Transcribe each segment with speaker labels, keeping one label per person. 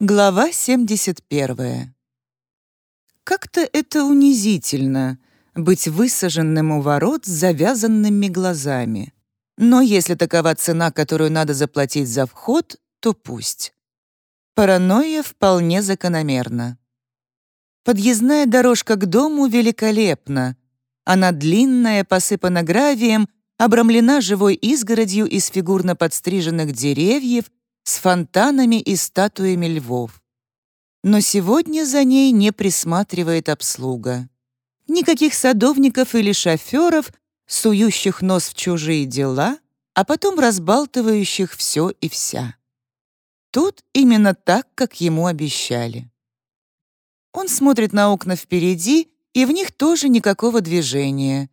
Speaker 1: Глава 71. Как-то это унизительно — быть высаженным у ворот с завязанными глазами. Но если такова цена, которую надо заплатить за вход, то пусть. Паранойя вполне закономерна. Подъездная дорожка к дому великолепна. Она длинная, посыпана гравием, обрамлена живой изгородью из фигурно подстриженных деревьев — с фонтанами и статуями львов. Но сегодня за ней не присматривает обслуга. Никаких садовников или шоферов, сующих нос в чужие дела, а потом разбалтывающих все и вся. Тут именно так, как ему обещали. Он смотрит на окна впереди, и в них тоже никакого движения.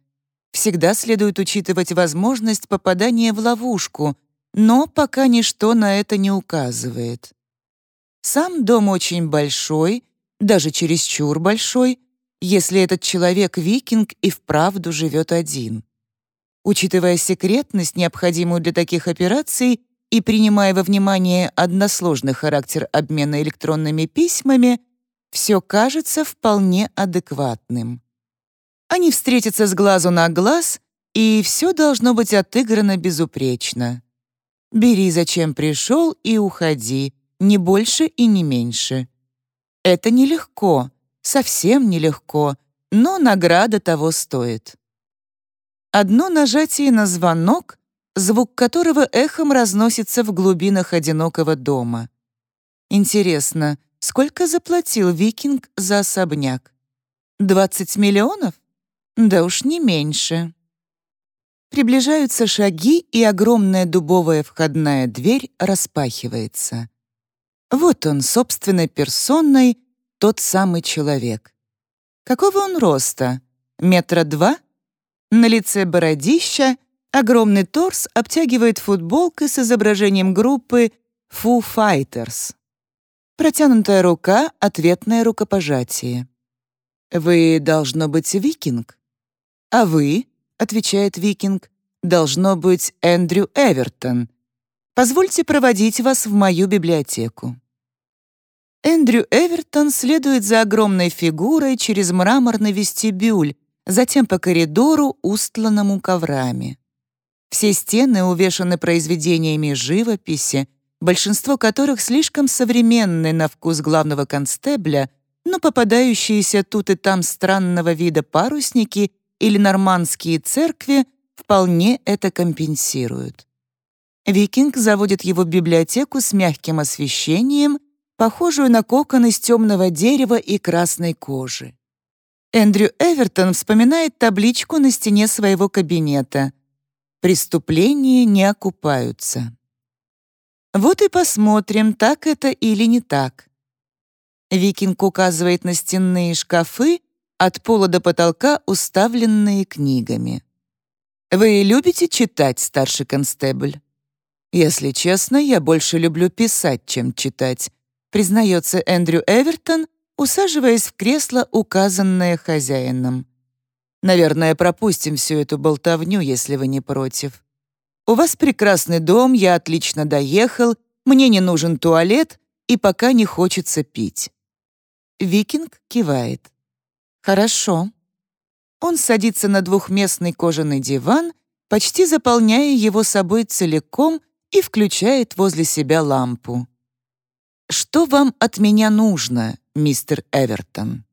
Speaker 1: Всегда следует учитывать возможность попадания в ловушку, но пока ничто на это не указывает. Сам дом очень большой, даже чересчур большой, если этот человек-викинг и вправду живет один. Учитывая секретность, необходимую для таких операций, и принимая во внимание односложный характер обмена электронными письмами, все кажется вполне адекватным. Они встретятся с глазу на глаз, и все должно быть отыграно безупречно. Бери, зачем пришел, и уходи, не больше и не меньше. Это нелегко, совсем нелегко, но награда того стоит. Одно нажатие на звонок, звук которого эхом разносится в глубинах одинокого дома. Интересно, сколько заплатил викинг за особняк? 20 миллионов? Да уж не меньше. Приближаются шаги, и огромная дубовая входная дверь распахивается. Вот он, собственной персоной, тот самый человек. Какого он роста? Метра два? На лице бородища, огромный торс обтягивает футболкой с изображением группы Foo Fighters. Протянутая рука — ответное рукопожатие. «Вы, должно быть, викинг?» «А вы?» — отвечает Викинг, — «должно быть Эндрю Эвертон. Позвольте проводить вас в мою библиотеку». Эндрю Эвертон следует за огромной фигурой через мраморный вестибюль, затем по коридору, устланному коврами. Все стены увешаны произведениями живописи, большинство которых слишком современны на вкус главного констебля, но попадающиеся тут и там странного вида парусники или нормандские церкви вполне это компенсируют. Викинг заводит его в библиотеку с мягким освещением, похожую на кокон из темного дерева и красной кожи. Эндрю Эвертон вспоминает табличку на стене своего кабинета. «Преступления не окупаются». Вот и посмотрим, так это или не так. Викинг указывает на стенные шкафы, от пола до потолка уставленные книгами. «Вы любите читать, старший констебль?» «Если честно, я больше люблю писать, чем читать», признается Эндрю Эвертон, усаживаясь в кресло, указанное хозяином. «Наверное, пропустим всю эту болтовню, если вы не против. У вас прекрасный дом, я отлично доехал, мне не нужен туалет и пока не хочется пить». Викинг кивает. Хорошо. Он садится на двухместный кожаный диван, почти заполняя его собой целиком и включает возле себя лампу. «Что вам от меня нужно, мистер Эвертон?»